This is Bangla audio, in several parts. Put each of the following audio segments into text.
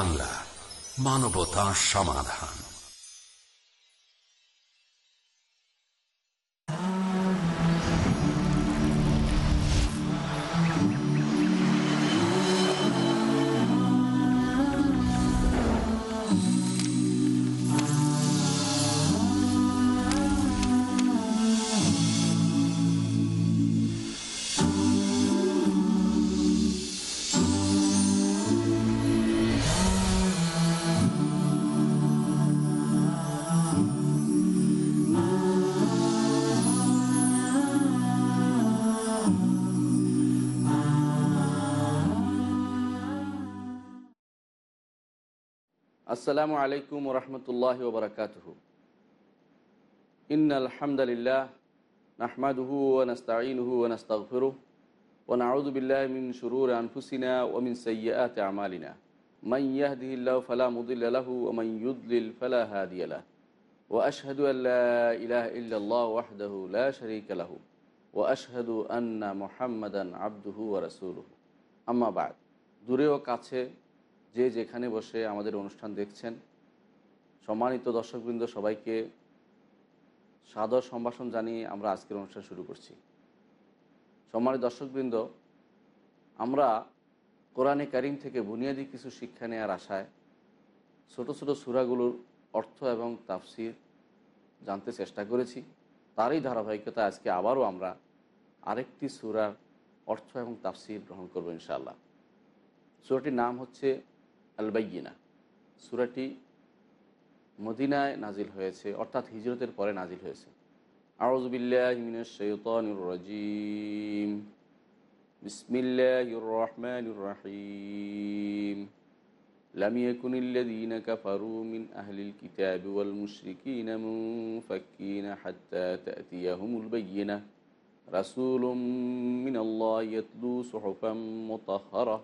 বাংলা মানবতা সমাধান। আসসালামু আলাইকুম রহমতুল্লাহ ওবরাকাত لله نحمده ونستعينه ونستغفره ونعوذ بالله মিন শুরুর আনফুসিনা ওমিন সৈয়াত আমালিনা من يهده الله فلا مضل له ومن يضلل فلا هادي له. وأشهد أن لا إله إلا الله وحده لا شريك له. وأشهد أن محمدا عبده ورسوله. أما بعد দূরে ও কাছে যে যেখানে বসে আমাদের অনুষ্ঠান দেখছেন, সম্মানিত দর্শকবৃন্দ সবাইকে সাদর সম্ভাষণ জানিয়ে আমরা আজকের অনুষ্ঠান শুরু করছি। সম্মানিত দর্শকবৃন্দ, আমরা কোরআনে কারিম থেকে বুনিয়াদী কিছু শিক্ষা নেওয়ার আশায় ছোট ছোট সুরাগুলোর অর্থ এবং তাফসির জানতে চেষ্টা করেছি। তারই ধারাবাহিকতা আজকে আবারও আমরা আরেকটি সুরার অর্থ এবং তাফসির গ্রহণ করব ইনশাআল্লাহ। সুরাটির নাম হচ্ছে আলবাইয়িনা সুরাটি মদিনায় নাজিল হয়েছে অর্থাৎ হিজরতের পরে নাজিল হয়েছে আউজবিল্লাহিমিনজিম বিসমিল্লাহির রহমানির রহিম لم يكن الذين كفروا من أهل الكتاب والمشركين منفكين حتى تأتيهم البينة رسول من الله يتلو صحفا مطهرة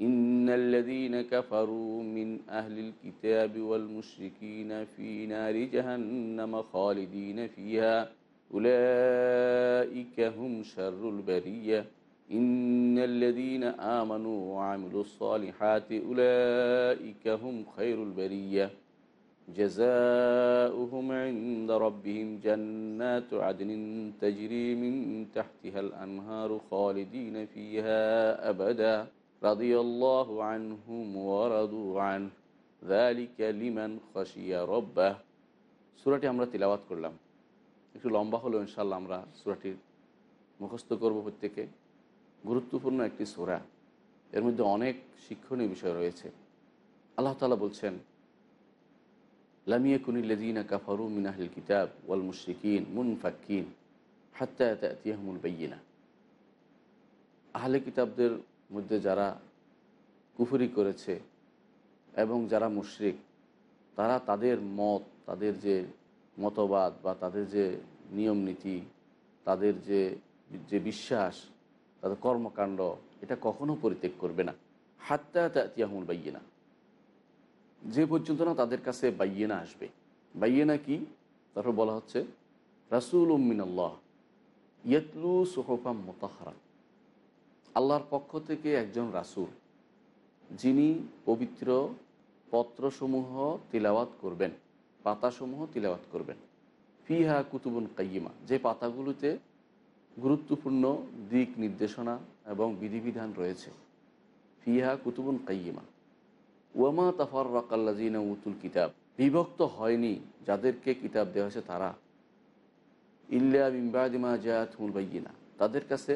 إن الذين كفروا من أهل الكتاب والمشركين في نار جهنم خالدين فيها. أولئك هم شر البرية. إن الذين آمنوا وعملوا الصالحات أولئك هم خير البرية. جزاؤهم عند ربهم جنات عدن تجري من تحتها الأنهار خالدين فيها أبداً. রাদিয়াল্লাহু আনহুম ওয়ারাদু আন যালিকা লিমান খাশিয়া রব্বাহ। সূরাটি আমরা তিলাওয়াত করলাম। একটু লম্বা হলো ইনশাল্লাহ আমরা সূরাটির মুখস্থ করব প্রত্যেকে। গুরুত্বপূর্ণ একটি সূরা। এর মধ্যে অনেক শিক্ষণীয় বিষয় রয়েছে। আল্লাহ তাআলা বলছেন লামিয়া কুনিল্লাযীনা কাফারু মিন আহলিল কিতাব ওয়াল মুশরিকিন মুনফাক্কিন হাত্তা তাতিয়াহুমুল বায়্যিনা আহলে কিতাবদের মধ্যে যারা কুফুরি করেছে এবং যারা মুশরিক, তারা তাদের মত, তাদের যে মতবাদ বা তাদের যে নিয়ম নীতি, তাদের যে যে বিশ্বাস, তাদের কর্মকাণ্ড, এটা কখনো পরিত্যাগ করবে না। হাত্তা তিয়াহুল বাইয়েনা। যে পর্যন্ত না তাদের কাছে বাইয়েনা আসবে। বাইয়েনা কি? তারপর বলা হচ্ছে রাসুল উম্মিনাল্লাহ ইয়তলু সোহফাম মোতাহারা আল্লাহর পক্ষ থেকে একজন রাসুল, যিনি পবিত্র পত্রসমূহ তিলাওয়াত করবেন, পাতাসমূহ তিলাওয়াত করবেন। ফিহা কুতুবুন কাইমা যে পাতাগুলোতে গুরুত্বপূর্ণ দিক নির্দেশনা এবং বিধিবিধান রয়েছে। ফিহা কুতুবুন কাইমা ওয়ামা তাফার রাকাল্লাজিনা উতুল কিতাব, বিভক্ত হয়নি যাদেরকে কিতাব দেওয়া হয়েছে তারা। ইল্লা বিম্বাদিমা জায়াত হুল বাইয়িনা, তাদের কাছে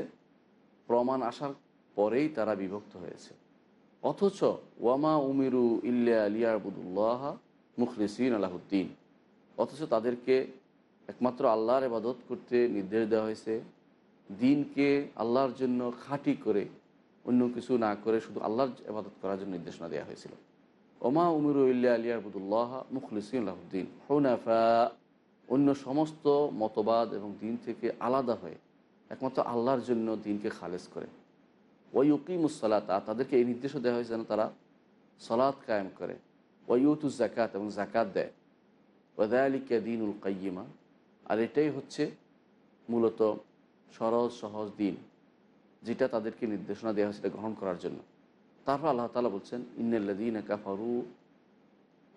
প্রমাণ আসার পরেই তারা বিভক্ত হয়েছে। অথচ, ওয়ামা উমিরু ইল্লা আলিয়াবুদুল্লাহ মুখলিসিন আলাহুদ্দিন। অথচ তাদেরকে একমাত্র আল্লাহর এবাদত করতে নির্দেশ দেওয়া হয়েছে। দিনকে আল্লাহর জন্য খাঁটি করে, অন্য কিছু না করে শুধু আল্লাহর এবাদত করার জন্য নির্দেশনা দেওয়া হয়েছিল। ওমা উমিরু ইল্লা আলিয়াবুদুল্লাহ মুখলিসিন আলাহুদ্দিন। হৌনাফা, অন্য সমস্ত মতবাদ এবং দিন থেকে আলাদা হয়ে একমাত্র আল্লাহর জন্য দিনকে খালেজ করে। ওই উকিমুসলাতা তাদেরকে এই নির্দেশও দেওয়া হয়েছে যেন তারা সলাৎ কায়েম করে। ওয়ুতুস জাকাত এবং জাকাত দেয়। ওদায়ালিকা দিনুল কাইয়িমা, আর এটাই হচ্ছে মূলত সরল, সহজ দিন, যেটা তাদেরকে নির্দেশনা দেওয়া হয়েছে গ্রহণ করার জন্য। তারপর আল্লাহ তালা বলছেন ইন্নাল্লাদিন কাফারু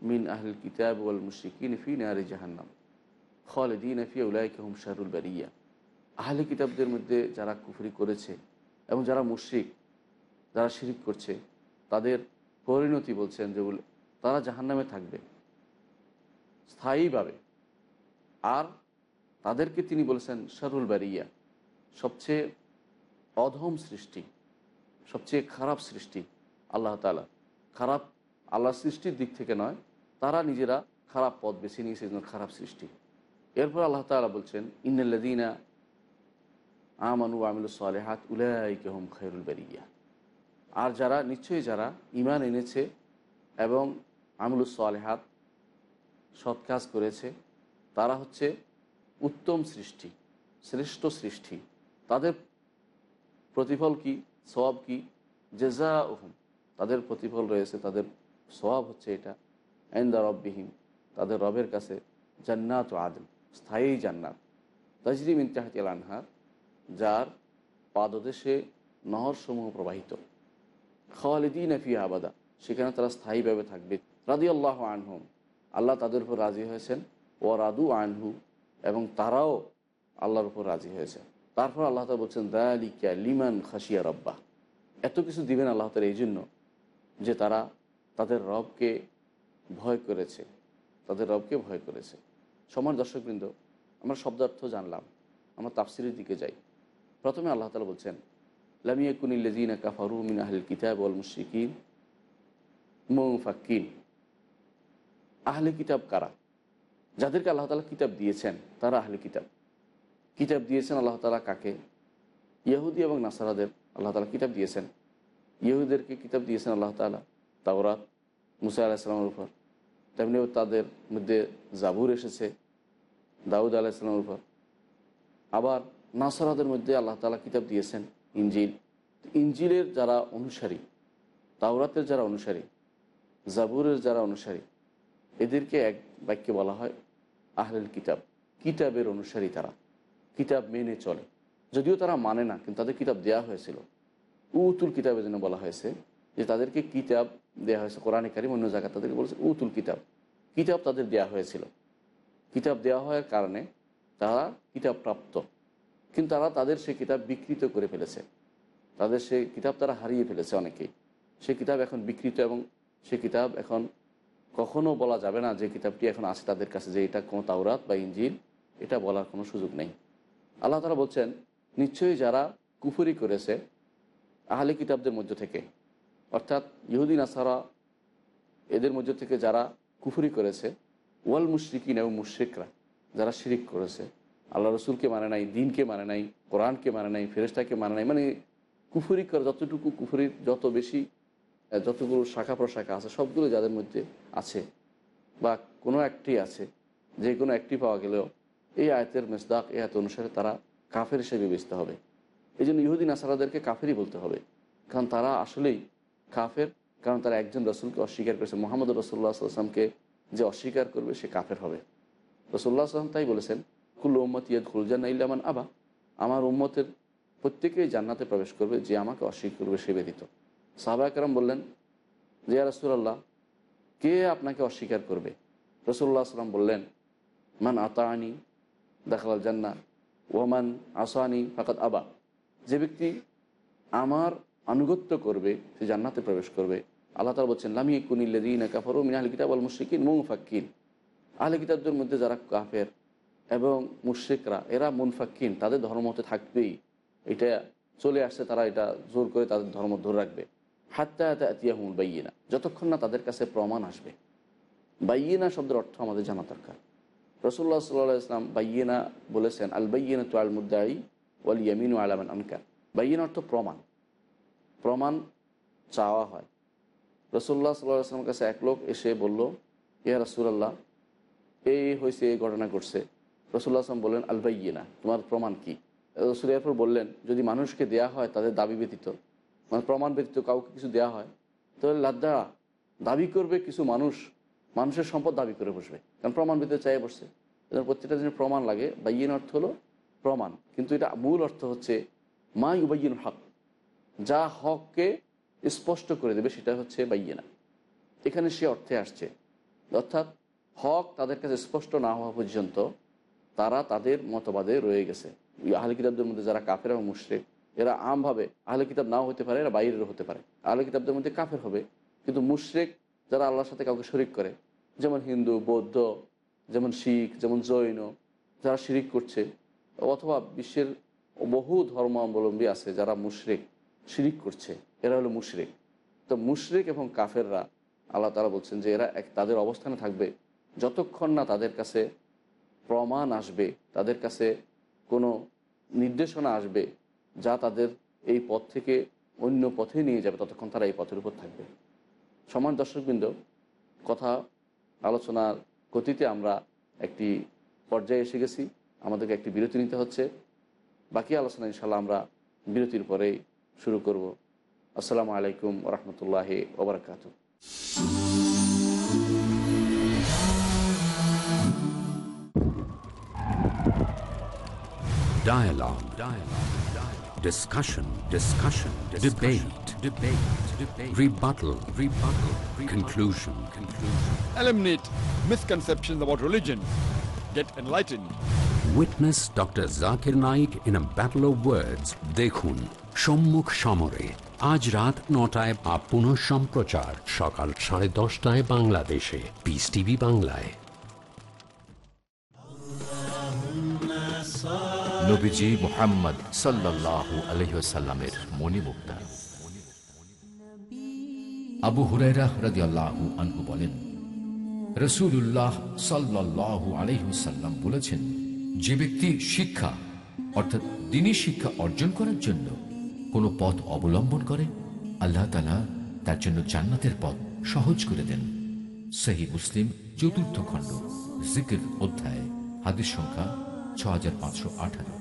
মিন আহল কিতাব ওয়াল মুশরিকিন ফি নারি জাহান্নাম। খালিদিন ফি উলাইকা হুম শাহরুল বারিয়া। আহলে কিতাবদের মধ্যে যারা কুফরি করেছে এবং যারা মুশরিক, যারা শিরিক করছে, তাদের পরিণতি বলছেন যেগুলো তারা জাহান্নামে থাকবে। স্থায়ীভাবে। আর তাদেরকে তিনি বলেছেন শারুল বারিয়া, সবচেয়ে অধম সৃষ্টি, সবচেয়ে খারাপ সৃষ্টি আল্লাহ তালা খারাপ আল্লাহ সৃষ্টির দিক থেকে নয়, তারা নিজেরা খারাপ পথ বেছে নিয়েছে খারাপ সৃষ্টি। এরপর আল্লাহ তালা বলছেন ইন্নাল্লাদিনা আমানু আমিল সালেহাত উলাইকে হুম খৈরুল বেরিয়া। আর যারা, নিশ্চয়ই যারা ইমান এনেছে এবং আমিলুস সালেহাত সৎ কাজ করেছে, তারা হচ্ছে উত্তম সৃষ্টি, শ্রেষ্ঠ সৃষ্টি। তাদের প্রতিফল কি? সবাব কি? জেজা ওহম তাদের প্রতিফল রয়েছে, তাদের স্বভাব হচ্ছে এটা। আইন্দা রববিহীন তাদের রবের কাছে জান্নাত ও আদম, স্থায়ী জান্নাত। তাজরিম ইন্তাহাতিল আনহার যার পাদদেশে নহরসমূহ প্রবাহিত। খালিদিন ফি আবাদা। সেখানে তারা স্থায়ীভাবে থাকবে। রাদি আল্লাহ আনহুম। আল্লাহ তাদের উপর রাজি হয়েছেন। ও রাদু আনহু। এবং তারাও আল্লাহর উপর রাজি হয়েছে। তারপর আল্লাহ তালা বলছেন, দালিকা লিমান খাসিয়া রব্বা এত কিছু দিবেন আল্লাহ তালা এই জন্য যে তারা তাদের রবকে ভয় করেছে। তাদের রবকে ভয় করেছে। সমান দর্শকবৃন্দ, আমরা শব্দার্থ জানলাম। আমরা তাফসিরের দিকে যাই। প্রথমে আল্লাহ তালা বলছেন লামিয়া কুনিল্লাজিনা কাফারু মিন আহলিল কিতাব ওয়াল মুশরিকিন মুফাক্কিন আহলে কিতাব কারা? যাদেরকে আল্লাহ তালা কিতাব দিয়েছেন, তারা আহলে কিতাব। কিতাব দিয়েছেন আল্লাহ তালা কাকে? ইহুদি এবং নাসারাদের আল্লাহ তালা কিতাব দিয়েছেন। ইহুদেরকে কিতাব দিয়েছেন আল্লাহ তালা তাওরাত, মুসা আলাহিসাল্লামের উপর। তেমনিও তাদের মধ্যে জাবুর এসেছে, দাউদ আলাহিসাল্লামের উপর। আবার নাসারাদের মধ্যে আল্লাহ তালা কিতাব দিয়েছেন ইঞ্জিল ইঞ্জিলের যারা অনুসারী, তাওরাতের যারা অনুসারী, জাবুরের যারা অনুসারী, এদেরকে এক বাক্যে বলা হয় আহলেল কিতাব। কিতাবের অনুসারী তারা, কিতাব মেনে চলে। যদিও তারা মানে না, কিন্তু তাদের কিতাব দেয়া হয়েছিল। উতুল কিতাবের জন্য বলা হয়েছে যে তাদেরকে কিতাব দেওয়া হয়েছে, কোরআনে কারিম অন্য জায়গায় তাদেরকে বলেছে উতুল কিতাব। কিতাব তাদের দেয়া হয়েছিল। কিতাব দেওয়া হওয়ার কারণে তারা কিতাব প্রাপ্ত। কিন্তু তারা তাদের সেই কিতাব বিকৃত করে ফেলেছে। তাদের সেই কিতাব তারা হারিয়ে ফেলেছে অনেকেই। সে কিতাব এখন বিকৃত এবং সে কিতাব এখন কখনো বলা যাবে না যে কিতাবটি এখন আছে তাদের কাছে যে এটা কোনো তাওরাত বা ইঞ্জিল এটা বলার কোনো সুযোগ নেই। আল্লাহ তালা বলছেন, নিশ্চয়ই যারা কুফুরি করেছে আহলি কিতাবদের মধ্য থেকে, অর্থাৎ ইহুদিন আসারা এদের মধ্য থেকে যারা কুফুরি করেছে, ওয়াল মুশরিকিন এবং মুশ্রিকরা, যারা শিরিক করেছে আল্লাহ রসুলকে মানে নাই, দিনকে মানে নাই, কোরআনকে মানে নাই ফেরেস্তাকে মানে নাই মানে কুফুরি করে, যতটুকু কুফুরির যত বেশি যতগুলো শাখা প্রশাখা আছে, সবগুলো যাদের মধ্যে আছে, বা কোনো একটি আছে, যে কোনো একটি পাওয়া গেলেও, এই আয়তের মেসদাক, এই আয়ত অনুসারে তারা কাফের হিসেবে বিবেচিত হবে। এই জন্য ইহুদিন আসারাদেরকে কাফেরই বলতে হবে। কারণ তারা আসলেই কাফের, কারণ তারা একজন রসুলকে অস্বীকার করেছে। মোহাম্মদ রসুল্লাহ আসলামকে যে অস্বীকার করবে, সে কাফের হবে। রসুল্লাহ আসলাম তাই বলেছেন কুল উম্মত ইয়াদ খুলজান ইল্লামান আবা। আমার উম্মতের প্রত্যেকেই জান্নাতে প্রবেশ করবে যে আমাকে অস্বীকার করবে সে ব্যতীত। সাহবা একরাম বললেন, যে রসুল্লাহ কে আপনাকে অস্বীকার করবে? রসুল্লাহ আসলাম বললেন, মান আতানি দেখাল জান্না ওমান আসানি ফাকাত আবা। যে ব্যক্তি আমার আনুগত্য করবে, সে জান্নাতে প্রবেশ করবে। আল্লাহ তালা বলছেন, লামি কুনিল্লাদিন কাফর মিনাল কিতাব আল মুশিকিন মুফাক্কিন আহলে কিতাবদের মধ্যে যারা কাফের এবং মুশ্রিকরা, এরা মুনফাক্কিন, তাদের ধর্মতে থাকবেই। এটা চলে আসছে, তারা এটা জোর করে তাদের ধর্ম ধরে রাখবে। হাত্তা আতিয়াহুল বাইয়েনা, যতক্ষণ না তাদের কাছে প্রমাণ আসবে। বাইয়েনা শব্দের অর্থ আমাদের জানা দরকার। রসুল্লাহ সাল্লাহ ইসলাম বাইয়েনা বলেছেন, আল বাইয়েনা তো আল মুদ্দাই ওয়াল ইয়ামিনু আলামান আনকার বাইয়েনা অর্থ প্রমাণ। প্রমাণ চাওয়া হয়। রসুল্লাহ সাল্লাহ আসলামের কাছে এক লোক এসে বলল, ইয়া রসুল্লাহ এই হয়েছে এই ঘটনা ঘটছে। রসুল্লাহ আসলাম বললেন আলবাইয়ে তোমার প্রমাণ কি? রসুল এরপর বললেন, যদি মানুষকে দেয়া হয়, তাদের দাবি ব্যতীত মানে প্রমাণ ব্যতীত কাউকে কিছু দেয়া হয়, তাহলে লাদ্দা দাবি করবে কিছু মানুষ, মানুষের সম্পদ দাবি করে বসবে, কারণ প্রমাণ ব্যতীত চাই বসছে। এদের প্রত্যেকটা জিনিস প্রমাণ লাগে। বাইয়েন অর্থ হলো প্রমাণ, কিন্তু এটা মূল অর্থ হচ্ছে মা ইউবাইন হক, যা হককে স্পষ্ট করে দেবে, সেটা হচ্ছে বাইয়েনা। এখানে সে অর্থে আসছে, অর্থাৎ হক তাদের কাছে স্পষ্ট না হওয়া পর্যন্ত তারা তাদের মতবাদে রয়ে গেছে। আহলে কিতাবদের মধ্যে যারা কাফের এবং মুশ্রেক, এরা আমভাবে আহলে কিতাব নাও হতে পারে, এরা বাইরেরও হতে পারে। আহলে কিতাবদের মধ্যে কাফের হবে, কিন্তু মুশ্রেক যারা আল্লাহর সাথে কাউকে শরিক করে, যেমন হিন্দু, বৌদ্ধ, যেমন শিখ, যেমন জৈন, যারা শিরিক করছে, অথবা বিশ্বের বহু ধর্মাবলম্বী আছে যারা মুশরেক, শিরিক করছে, এরা হলো মুশরেক। তো মুশরেক এবং কাফেররা, আল্লাহ তারা বলছেন যে এরা এক তাদের অবস্থানে থাকবে, যতক্ষণ না তাদের কাছে প্রমাণ আসবে, তাদের কাছে কোনো নির্দেশনা আসবে যা তাদের এই পথ থেকে অন্য পথে নিয়ে যাবে ততক্ষণ তারা এই পথের উপর থাকবে। সমান দর্শকবৃন্দ, কথা আলোচনার গতিতে আমরা একটি পর্যায়ে এসে গেছি, আমাদেরকে একটি বিরতি নিতে হচ্ছে। বাকি আলোচনা ইনশাল্লাহ আমরা বিরতির পরেই শুরু করব। আসসালামু আলাইকুম রহমতুল্লাহ ওবরাকাতু Dialogue. Dialogue. Dialogue. Discussion. Discussion. Debate. Debate. Debate. Rebuttal. Rebuttal. Conclusion. Conclusion. Eliminate misconceptions about religion. Get enlightened. Witness Dr. Zakir Naik in a battle of words. দেখুন সম্মুখ সমরে আজ রাত নটায় বা পুনঃ সম্প্রচার সকাল সাড়ে দশটায় বাংলাদেশে পিস টিভি বাংলায় নবীজি মোহাম্মদ সাল্লাল্লাহু আলহিসাল্লামের মণিমুক্তা। আবু হুরাইরা রাদিয়াল্লাহু আনহু বলেন রসুল্লাহ সাল্লাল্লাহু আলহিসাল্লাম বলেছেন, যে ব্যক্তি শিক্ষা, অর্থাৎ দিনী শিক্ষা অর্জন করার জন্য কোনো পথ অবলম্বন করে, আল্লাহ তালা তার জন্য জান্নাতের পথ সহজ করে দেন। সহি মুসলিম, চতুর্থ খণ্ড, জিকির অধ্যায়, হাদিস সংখ্যা ছ হাজার পাঁচশো আঠারো।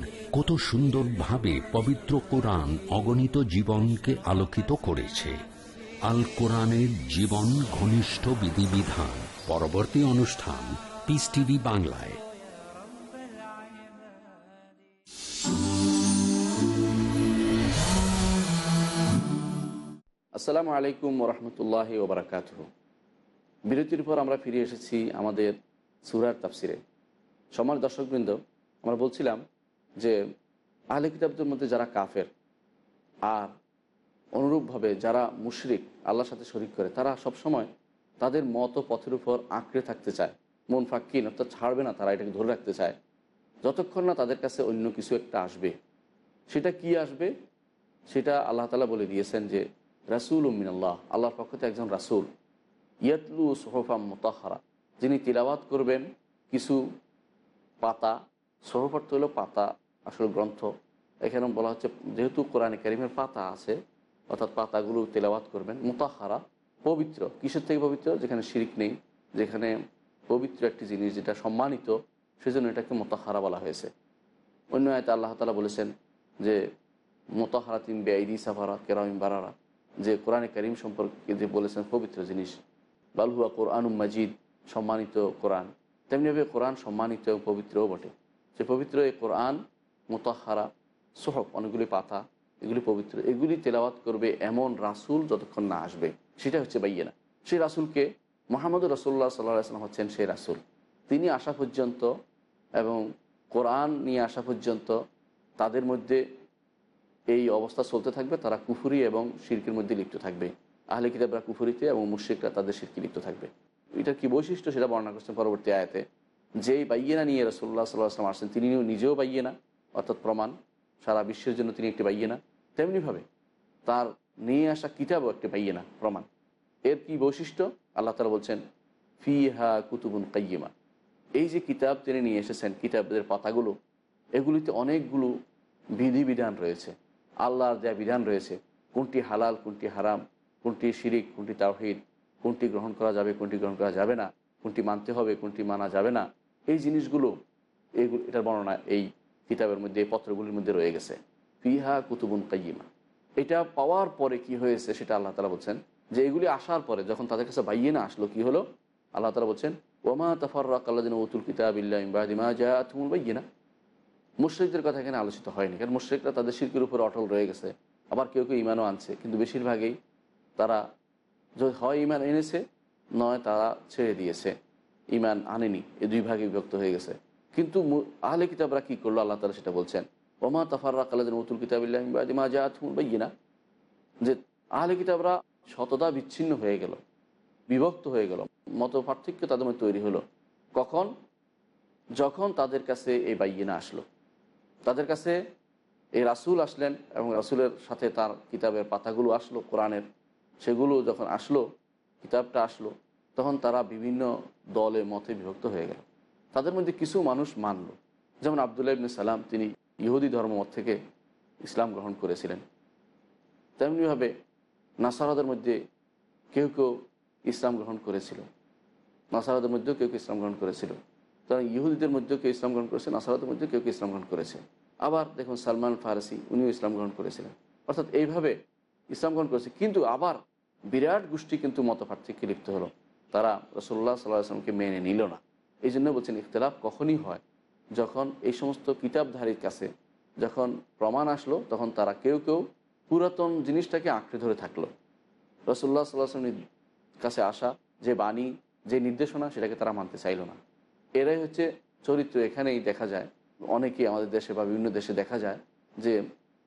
কত সুন্দরভাবে পবিত্র কোরআন অগণিত জীবনকে আলোকিত করেছে। আল কোরআনের জীবন ঘনিষ্ঠ বিধিবিধান। পরবর্তী অনুষ্ঠান পিস টিভি বাংলায়। আসসালামু আলাইকুম রহমতুল্লাহ ওবরাকাত বিরতির পর আমরা ফিরে এসেছি আমাদের সুরার তাফসিরে। সমাজ দর্শকবৃন্দ, আমরা বলছিলাম যে আহলে কিতাবদের মধ্যে যারা কাফের আর অনুরূপভাবে যারা মুশরিক, আল্লাহর সাথে শরিক করে, তারা সবসময় তাদের মত পথের উপর আঁকড়ে থাকতে চায়। মন ফাঁকিন অর্থাৎ ছাড়বে না তারা, এটাকে ধরে রাখতে চায়। যতক্ষণ না তাদের কাছে অন্য কিছু একটা আসবে, সেটা কি আসবে? সেটা আল্লাহ তালা বলে দিয়েছেন যে রাসুল উমিন আল্লাহ আল্লাহর পক্ষ থেকে একজন রাসুল, ইয়াতলু সোহফাম মোতাহারা, যিনি তিলাবাত করবেন কিছু পাতা, সোহফ অর্থ হলো পাতা আসল গ্রন্থ। এখানে বলা হচ্ছে, যেহেতু কোরআনে কারিমের পাতা আছে, অর্থাৎ পাতাগুলো তেলাওয়াত করবেন, মোতাহারা, পবিত্র। কিসের থেকে পবিত্র? যেখানে শিরিক নেই, যেখানে পবিত্র একটি জিনিস যেটা সম্মানিত, সেজন্য এটাকে মোতাহারা বলা হয়েছে। অন্য আয়তে আল্লাহ তালা বলেছেন যে, মোতাহারাতিন বেআইদি সাফারা কেরামিম বারারা। যে কোরআনে করিম সম্পর্কে যে বলেছেন পবিত্র জিনিস। বালহুয়া কোরআনুম মাজিদ, সম্মানিত কোরআন। তেমনিভাবে কোরআন সম্মানিত এবং পবিত্রও বটে। যে পবিত্র এই কোরআন মোতাহারা সোহব অনেকগুলি পাতা, এগুলি পবিত্র। এগুলি তেলাওয়াত করবে এমন রাসুল যতক্ষণ না আসবে। সেটা হচ্ছে বাইয়েনা। সেই রাসুলকে মোহাম্মদ রসুল্লাহ সাল্লাহ আসলাম হচ্ছেন সেই রাসুল। তিনি আসা পর্যন্ত এবং কোরআন নিয়ে আসা পর্যন্ত তাদের মধ্যে এই অবস্থা চলতে থাকবে। তারা কুফুরি এবং শিরকের মধ্যে লিপ্ত থাকবে। আহলে কিতাবরা কুফুরিতে এবং মুশ্রিকরা তাদের শিরকি লিপ্ত থাকবে। এটার কি বৈশিষ্ট্য সেটা বর্ণনা করছেন পরবর্তী আয়াতে। যেই বাইয়েনা নিয়ে রসুল্লাহ সাল্লাহ আসলাম আসছেন তিনি নিজেও বাইয়েনা। অর্থাৎ প্রমাণ, সারা বিশ্বের জন্য তিনি একটি বাইয়েনা। তেমনিভাবে তার নিয়ে আসা কিতাবও একটি বাইয়েনা, প্রমাণ। এর কি বৈশিষ্ট্য? আল্লাহ তালা বলছেন ফি হা কুতুবুন কাইয়িমা। এই যে কিতাব তিনি নিয়ে এসেছেন কিতাবের পাতাগুলো, এগুলিতে অনেকগুলো বিধিবিধান রয়েছে। আল্লাহর দেয়া বিধান রয়েছে, কোনটি হালাল, কোনটি হারাম, কোনটি শিরিক, কোনটি তাওহিদ, কোনটি গ্রহণ করা যাবে, কোনটি গ্রহণ করা যাবে না, কোনটি মানতে হবে, কোনটি মানা যাবে না, এই জিনিসগুলো, এগুলো, এটার বর্ণনা এই। কিতাবের মধ্যে, এই পত্রগুলির মধ্যে রয়ে গেছে। ফিহা কুতুবুন কাইয়িমা। এটা পাওয়ার পরে কি হয়েছে সেটা আল্লাহ তালা বলছেন যে এগুলি আসার পরে যখন তাদের কাছে বাইয়ে না আসলো, কি হলো? আল্লাহ তালা বলছেন, ওমা তফার্রাক আল্লাহ উতুল কিতাব ইল্লাহিমা যা তুমুল বাইয়ে না মুশ্রিকদের কথা এখানে আলোচিত হয়নি, কারণ মুশ্রিকরা তাদের শিল্পের উপর অটল রয়ে গেছে। আবার কেউ কেউ ইমানও আনছে, কিন্তু বেশিরভাগই তারা যদি হয় ইমান এনেছে, নয় তারা ছেড়ে দিয়েছে। ইমান আনেনি এই দুই ভাগে বিভক্ত হয়ে গেছে। কিন্তু আহলে কিতাবরা কী করল? আল্লাহ তালা সেটা বলছেন, ওমা তফার্রাক আল্লাহ উতুল কিতাব ইল্লাহিমা যা তুমুল বাইয়ে না যে আহলে কিতাবরা শততা বিচ্ছিন্ন হয়ে গেল, বিভক্ত হয়ে গেল মত পার্থক্য তাদের মধ্যে তৈরি হলো। কখন? যখন তাদের কাছে এই বাইয়েনা আসলো। তাদের কাছে এই রাসুল আসলেন এবং রাসুলের সাথে তার কিতাবের পাতাগুলো আসলো, কোরআনের। সেগুলো যখন আসলো, কিতাবটা আসলো, তখন তারা বিভিন্ন দলে মতে বিভক্ত হয়ে গেল। তাদের মধ্যে কিছু মানুষ মানল। যেমন আবদুল্লাহ ইবনে সালাম, তিনি ইহুদি ধর্মমত থেকে ইসলাম গ্রহণ করেছিলেন। তেমনিভাবে নাসারাদের মধ্যে কেউ কেউ ইসলাম গ্রহণ করেছিল। নাসারাদের মধ্যেও কেউ কেউ ইসলাম গ্রহণ করেছিল। তারা ইহুদিদের মধ্যেও কেউ ইসলাম গ্রহণ করেছে, নাসারাদের মধ্যেও কেউ কেউ ইসলাম গ্রহণ করেছে। আবার দেখুন সালমান ফারসি, উনিও ইসলাম গ্রহণ করেছিলেন। অর্থাৎ এইভাবে ইসলাম গ্রহণ করেছে। কিন্তু আবার বিরাট গোষ্ঠী কিন্তু মত পার্থক্যে লিপ্ত হলো। তারা রসল্লাহ সাল্লাহ আসলামকে মেনে নিল না। এই জন্য বলছেন ইখতলাফ কখনই হয়। যখন এই সমস্ত কিতাবধারীর কাছে যখন প্রমাণ আসলো, তখন তারা কেউ কেউ পুরাতন জিনিসটাকে আঁকড়ে ধরে থাকল। রসুল্লাহ সাল্লাহ আসলামের কাছে আসা, যে বাণী, যে নির্দেশনা, সেটাকে তারা মানতে চাইল না। এরাই হচ্ছে চরিত্র এখানেই দেখা যায়, অনেকেই আমাদের দেশে বা বিভিন্ন দেশে দেখা যায়, যে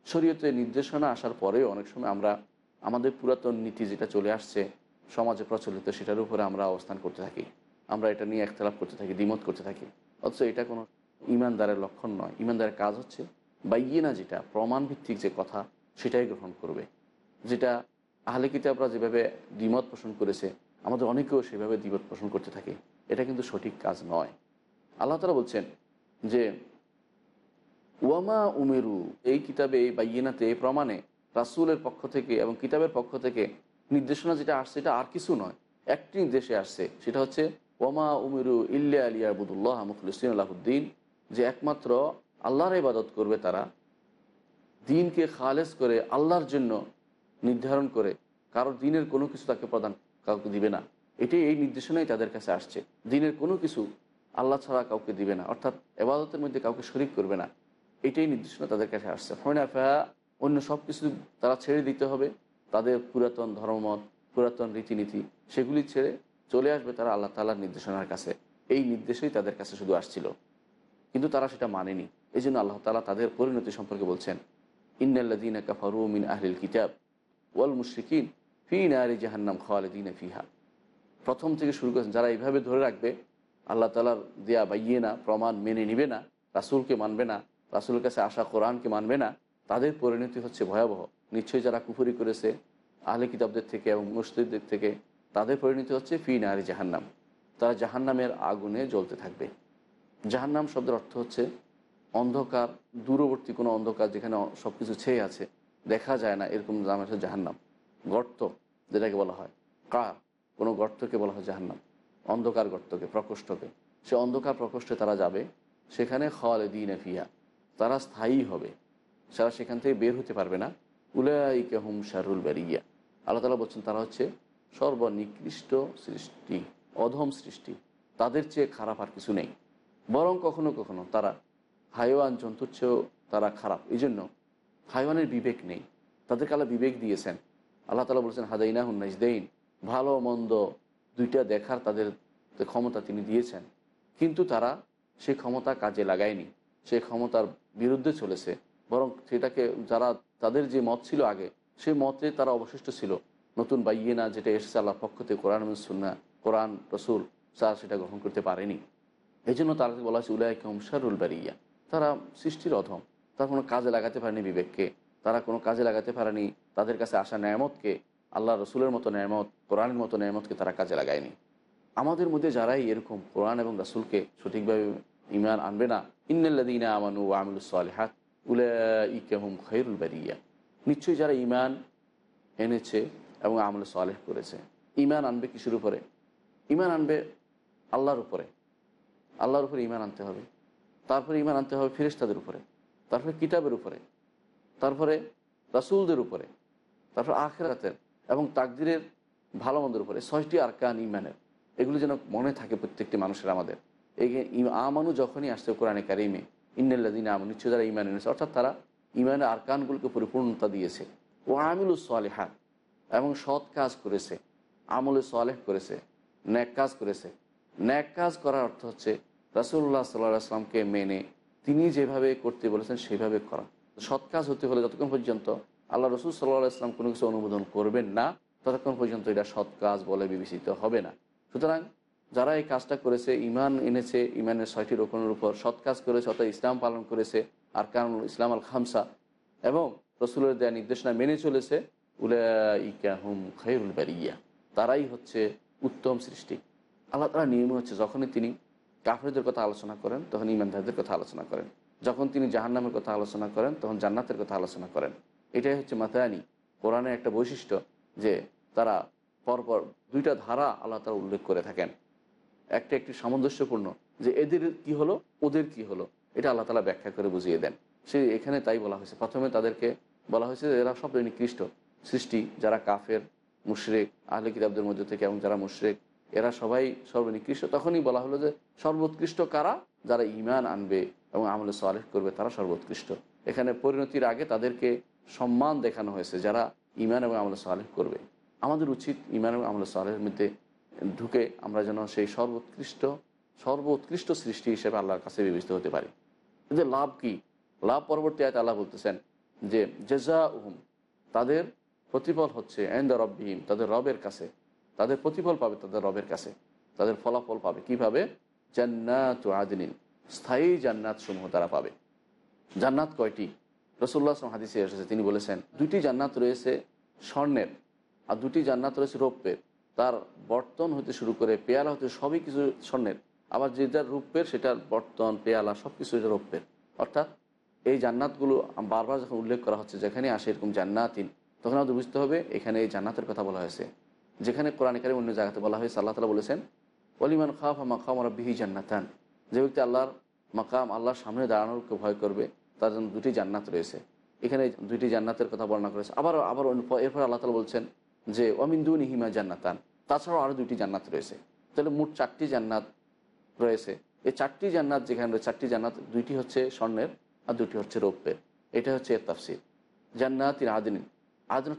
শরীয়তের নির্দেশনা আসার পরেও অনেক সময় আমরা আমাদের পুরাতন নীতি যেটা চলে আসছে, সমাজে প্রচলিত, সেটার উপরে আমরা অবস্থান করতে থাকি। আমরা এটা নিয়ে একতলাপ করতে থাকি, দ্বিমত করতে থাকি। অথচ এটা কোনো ইমানদারের লক্ষণ নয়। ইমানদারের কাজ হচ্ছে বাইয়ে না যেটা প্রমাণ ভিত্তিক যে কথা, সেটাই গ্রহণ করবে। যেটা আহলে কিতাবরা যেভাবে দ্বিমত পোষণ করেছে, আমাদের অনেকেও সেভাবে দ্বিমত পোষণ করতে থাকে। এটা কিন্তু সঠিক কাজ নয়। আল্লাহ তালা বলছেন যে, ওয়ামা উমেরু, এই কিতাবে, এই বাইয়েনাতে, এই প্রমাণে রাসুলের পক্ষ থেকে এবং কিতাবের পক্ষ থেকে নির্দেশনা যেটা আসছে, এটা আর কিছু নয়। একটি নির্দেশে আসছে, সেটা হচ্ছে ওমা উমেরু ইল্লা আলিয়া আবুদুল্লাহ মুখলিসিন আলাহুদ্দিন যে একমাত্র আল্লাহর ইবাদত করবে তারা। দিনকে খালেজ করে আল্লাহর জন্য নির্ধারণ করে কারোর দিনের কোনো কিছু তাকে প্রদান কাউকে দিবে না। এটাই এই নির্দেশনাই তাদের কাছে আসছে। দিনের কোনো কিছু আল্লাহ ছাড়া কাউকে দিবে না। অর্থাৎ এবাদতের মধ্যে কাউকে শরিক করবে না। এটাই নির্দেশনা তাদের কাছে আসছে। ফয়নাফা অন্য সব কিছু তারা ছেড়ে দিতে হবে। তাদের পুরাতন ধর্মমত, পুরাতন রীতিনীতি, সেগুলি ছেড়ে চলে আসবে তারা আল্লাহ তালার নির্দেশনার কাছে। এই নির্দেশই তাদের কাছে শুধু আসছিল। কিন্তু তারা সেটা মানেনি। এই জন্য আল্লাহ তালা তাদের পরিণতি সম্পর্কে বলছেন ইন্নাল্লাদিন কাফারু মিন আহলিল কিতাব ওয়াল মুশরিকিন ফি নারি জাহান্নাম খালিদিন ফিহা। প্রথম থেকে শুরু করেছেন। যারা এইভাবে ধরে রাখবে, আল্লাহ তালার দেয়া বাইয়ে না, প্রমাণ মেনে নিবে না, রাসুলকে মানবে না, রাসুলের কাছে আসা কোরআনকে মানবে না, তাদের পরিণতি হচ্ছে ভয়াবহ। নিশ্চয়ই যারা কুফুরি করেছে, আহলে কিতাবদের থেকে এবং মসজিদদের থেকে তাদের পরিণতি হচ্ছে ফি নারি জাহান্নাম। তারা জাহান্নামের আগুনে জ্বলতে থাকবে। জাহান্নাম শব্দের অর্থ হচ্ছে অন্ধকার, দূরবর্তী কোনো অন্ধকার যেখানে সব কিছু ছেয়ে আছে। দেখা যায় না এরকম নাম আছে জাহান্নাম। গর্ত, যেটাকে বলা হয়, কার, কোনো গর্তকে বলা হয় জাহান্নাম। অন্ধকার গর্তকে, প্রকোষ্ঠকে। সে অন্ধকার প্রকোষ্ঠে তারা যাবে, সেখানে দিন ফিয়া তারা স্থায়ী হবে। সারা সেখান থেকে বের হতে পারবে না। উলাইকা হুম শারুল বারিয়া। আল্লাহ তালা বলছেন তারা হচ্ছে সর্বনিকৃষ্ট সৃষ্টি, অধম সৃষ্টি। তাদের চেয়ে খারাপ আর কিছু নেই। বরং কখনো কখনো তারা হাইওয়ান জন্তুর চেয়েও তারা খারাপ। এই জন্য হাইওয়ানের বিবেক নেই। তাদেরকে আল্লাহ বিবেক দিয়েছেন। আল্লাহ তালা বলছেন হাদাইনা হুন্নাইজদেইন ভালো মন্দ দুইটা দেখার তাদের ক্ষমতা তিনি দিয়েছেন। কিন্তু তারা সেই ক্ষমতা কাজে লাগায়নি। সেই ক্ষমতার বিরুদ্ধে চলেছে। বরং সেটাকে যারা, তাদের যে মত ছিল আগে সেই মতে তারা অবশিষ্ট ছিল। নতুন বাইয়ে না যেটা এসেছে আল্লাহ পক্ষ থেকে কোরআন সুন্না, কোরআন, রসুল তারা সেটা গ্রহণ করতে পারেনি। এই জন্য তারা বলা হয়েছে উলাইকম শারুল বারিয়া। তারা সৃষ্টির অধম। তারা কোনো কাজে লাগাতে পারেনি বিবেককে। তারা কোনো কাজে লাগাতে পারেনি তাদের কাছে আসা ন্যায়ামতকে আল্লাহ রসুলের মতো ন্যায়ামত কোরআনের মতো ন্যায়ামতকে তারা কাজে লাগায়নি। আমাদের মধ্যে যারাই এরকম কোরআন এবং রাসুলকে সঠিকভাবে ইমান আনবে না ইন্নাল্লাদিনা আমানু আমিল সালেহাত উলাইকাহুম খৈরুল বারিয়া। নিশ্চয়ই যারা ইমান এনেছে এবং আমল সালেহ করেছে। ইমান আনবে কিসের উপরে? ইমান আনবে আল্লাহর উপরে। আল্লাহর উপরে ইমান আনতে হবে। তারপরে ইমান আনতে হবে ফেরেশতাদের উপরে। তারপরে কিতাবের উপরে। তারপরে রাসুলদের উপরে। তারপর আখেরাতের এবং তাকদিরের ভালো মন্দের উপরে। ছয়টি আরকান ইমানের এগুলো যেন মনে থাকে প্রত্যেকটি মানুষের আমাদের। এই আমানু যখনই আসছে কোরআনে কারিমে ইন্নাল্লাদিন আমন, নিশ্চয় যারা ইমান এনেছে, অর্থাৎ তারা ইমানের আরকানগুলোকে পরিপূর্ণতা দিয়েছে। ও আমিলু সালেহাত। এবং সৎ কাজ করেছে, আমলে সালেহ করেছে ন্যাক কাজ করেছে। ন্যাক কাজ করার অর্থ হচ্ছে রাসুল্লাহ সাল্লাহ আসলামকে মেনে তিনি যেভাবে করতে বলেছেন, সেভাবে করা। সৎ কাজ হতে হলে যতক্ষণ পর্যন্ত আল্লাহ রসুল সাল্লাহ ইসলাম কোনো কিছু অনুমোদন করবেন না, ততক্ষণ পর্যন্ত এটা সৎ কাজ বলে বিবেচিত হবে না। সুতরাং যারা এই কাজটা করেছে ইমান এনেছে ইমানের ছয়টি রোকনের উপর সৎ কাজ করেছে, অর্থাৎ ইসলাম পালন করেছে আর কারণ ইসলাম আল খামসা, এবং রসুলের দেয়া নির্দেশনা মেনে চলেছে উলাইকা হুম খৈরুল বারিয়া। তারাই হচ্ছে উত্তম সৃষ্টি। আল্লাহ তালা নিয়ম হচ্ছে যখনই তিনি কাফেরদের কথা আলোচনা করেন, তখন ইমানদারদের কথা আলোচনা করেন। যখন তিনি জাহান্নামের কথা আলোচনা করেন, তখন জান্নাতের কথা আলোচনা করেন। এটাই হচ্ছে মাতায়ানি কোরআনের একটা বৈশিষ্ট্য যে তারা পরপর দুইটা ধারা আল্লাহ তালা উল্লেখ করে থাকেন। একটা একটি সামঞ্জস্যপূর্ণ যে এদের কি হলো, ওদের কি হলো, এটা আল্লাহ তালা ব্যাখ্যা করে বুঝিয়ে দেন। সে এখানে তাই বলা হয়েছে। প্রথমে তাদেরকে বলা হয়েছে যে এরা সব নিকৃষ্ট সৃষ্টি, যারা কাফের, মুশরেক, আহলে কিতাবদের মধ্যে থেকে এবং যারা মুশরেক, এরা সবাই সর্বনিকৃষ্ট। তখনই বলা হলো যে সর্বোৎকৃষ্ট কারা? যারা ইমান আনবে এবং আমলে সালেহ করবে, তারা সর্বোৎকৃষ্ট। এখানে পরিণতির আগে তাদেরকে সম্মান দেখানো হয়েছে, যারা ইমান এবং আমলে সালেহ করবে। আমাদের উচিত ইমান এবং আমলে সালেহের মধ্যে ঢুকে আমরা যেন সেই সর্বোৎকৃষ্ট সর্বোৎকৃষ্ট সৃষ্টি হিসেবে আল্লাহর কাছে বিবেচিত হতে পারি। এদের লাভ কি? লাভ পরবর্তী আয়তে আল্লাহ বলতেছেন যে জেজা উহুম তাদের প্রতিফল হচ্ছে এন্দা রব্বিহিম তাদের রবের কাছে। তাদের প্রতিফল পাবে তাদের রবের কাছে। তাদের ফলাফল পাবে। কীভাবে? জান্নাত আদিনিন, স্থায়ী জান্নাত সমূহ তারা পাবে। জান্নাত কয়টি? রসুল্লাহ হাদিসে এসেছে, তিনি বলেছেন, দুটি জান্নাত রয়েছে স্বর্ণের আর দুটি জান্নাত রয়েছে রৌপ্যের। তার বর্তন হতে শুরু করে পেয়ালা হতে সবই কিছু স্বর্ণের। আবার যেটার রূপের সেটার বর্তন, পেয়ালা সব কিছু রৌপ্যের। অর্থাৎ এই জান্নাতগুলো বারবার যখন উল্লেখ করা হচ্ছে, যেখানে আসে এরকম জান্নাতিন তখন আমাদের বুঝতে হবে, এখানে এই জান্নাতের কথা বলা হয়েছে। যেখানে কোরআন কারিম অন্য জায়গাতে বলা হয়েছে, আল্লাহ তালা বলেছেন অলিমান খাফ আর মাকাম রব্বিহি জান্নাতান। যে ব্যক্তি আল্লাহর মাকাম, আল্লাহর সামনে দাঁড়ানোরকে ভয় করবে, তার জন্য দুটি জান্নাত রয়েছে। এখানে দুইটি জান্নাতের কথা বর্ণনা করেছে আবার আবার এরপর আল্লাহ তালা বলছেন যে অমিন্দুন হিমা জান্নাতান। তাছাড়াও আরও দুটি জান্নাত রয়েছে। তাহলে মোট চারটি জান্নাত রয়েছে। এই চারটি জান্নাত যেখানে রয়েছে, চারটি জান্নাত, দুইটি হচ্ছে স্বর্ণের আর দুটি হচ্ছে রৌপ্যের। এটা হচ্ছে এর তাফসির। জান্নাতিন আদিন আদিন।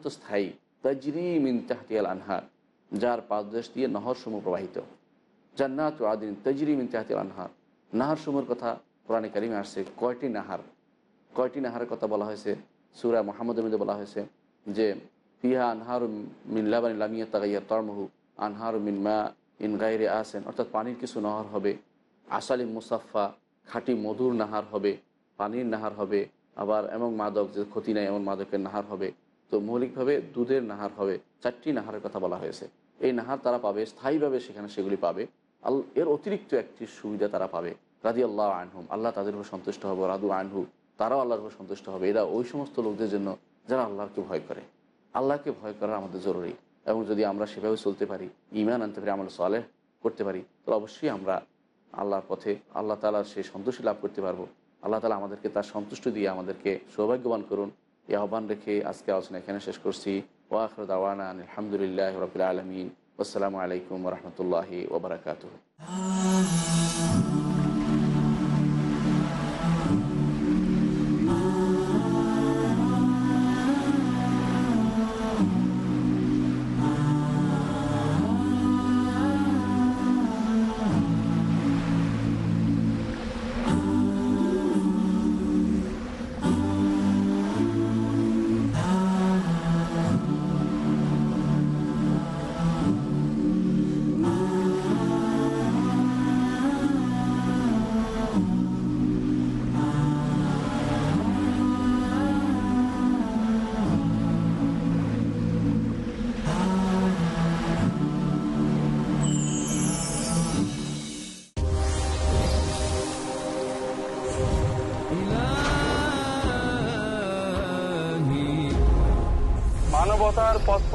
তো স্থায়ী তাজরি মিন তাহতিয়াল আনহার, যার পাদদেশ দিয়ে নহর সমূহ প্রবাহিত। জান্নাত আদিন তাজরি মিন তাহতিয়াল আনহার। নাহার সমূহের কথা কোরআনে কারিমে আসছে, কয়টি নাহার? কয়টি নাহারের কথা বলা হয়েছে? সুরা মোহাম্মদের মধ্যে বলা হয়েছে যে, ফিহা আনহার মিল্লাবান লামিয়া তাগাইয়া তরমহু আনহার মিন মা ইন গাইরে আসেন অর্থাৎ পানির কিছু নাহার হবে আসালি মুসাফা খাঁটি মধুর নাহার হবে, পানির নাহার হবে, আবার এমন মাদক যে ক্ষতি নেই, এমন মাদকের নাহার হবে। তো মৌলিকভাবে দুধের নাহার হবে, চারটি নাহারের কথা বলা হয়েছে। এই নাহার তারা পাবে, স্থায়ীভাবে সেখানে সেগুলি পাবে। আল, এর অতিরিক্ত একটি সুবিধা তারা পাবে রাজি আল্লাহ আনহুম, আল্লাহ তাদের উপর সন্তুষ্ট হবে রাদু আনহু, তারাও আল্লাহর উপর সন্তুষ্ট হবে। এরা ওই সমস্ত লোকদের জন্য যারা আল্লাহকে ভয় করে। আল্লাহকে ভয় করা আমাদের জরুরি। এবং যদি আমরা সেভাবে চলতে পারি ইমান আনতে পারি আমরা সালেহ করতে পারি, তাহলে অবশ্যই আমরা আল্লাহর পথে, আল্লাহ তালার সেই সন্তোষী লাভ করতে পারব। আল্লাহ তালা আমাদেরকে তার সন্তুষ্ট দিয়ে আমাদেরকে সৌভাগ্যবান করুন। এই আহ্বান রেখে আজকে আলোচনা এখানে শেষ করছি ওয়াখর দাওয়ানা আলহামদুলিল্লাহ রবিল আলমিন আসসালামু আলাইকুম রহমতুল্লাহি ওবরাকাত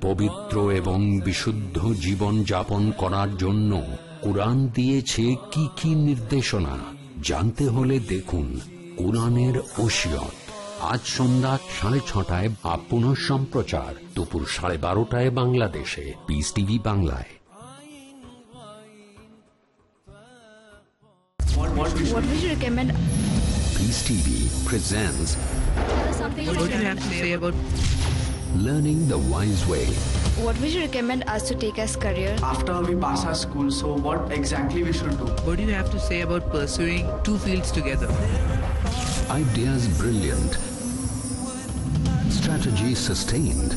পবিত্র এবং বিশুদ্ধ জীবন যাপন করার জন্য কোরআন দিয়েছে কি কি নির্দেশনা? জানতে হলে দেখুন কোরআনের ওসিয়ত। আজ সন্ধ্যা সাড়ে ছটায় বা পুনঃ সম্প্রচার। দুপুর সাড়ে বারোটায় বাংলাদেশে। পিস টিভি বাংলায়। What would you recommend? Peace TV presents something What do you have to say about learning the wise way? What would you recommend us to take as career? After we pass our school, so what exactly we should do? What do you have to say about pursuing two fields together? Ideas brilliant. Strategy sustained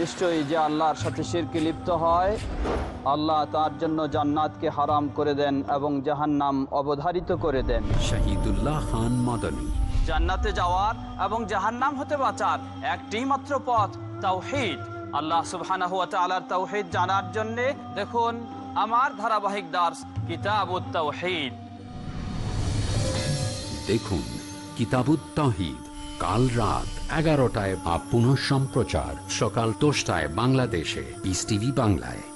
নিশ্চয়ই যে আল্লাহর সাথে শিরকে লিপ্ত হয় আল্লাহ তার জন্য জান্নাতকে হারাম করে দেন এবং জাহান্নাম অবধারিত করে দেন। শাহিদুল্লাহ খান মাদানী। জান্নাতে যাওয়ার এবং জাহান্নাম হতে বাঁচার একটি মাত্র পথ তাওহীদ। আল্লাহ সুবহানাহু ওয়া তাআলার তাওহীদ জানার জন্য দেখুন আমার ধারাবাহিক দাস কিতাবুত তাওহীদ। দেখুন কিতাবুত তাহিদ কাল রাত এগারোটায় বা পুনঃ সম্প্রচার সকাল দশটায় বাংলাদেশে। পিস টিভি বাংলায়।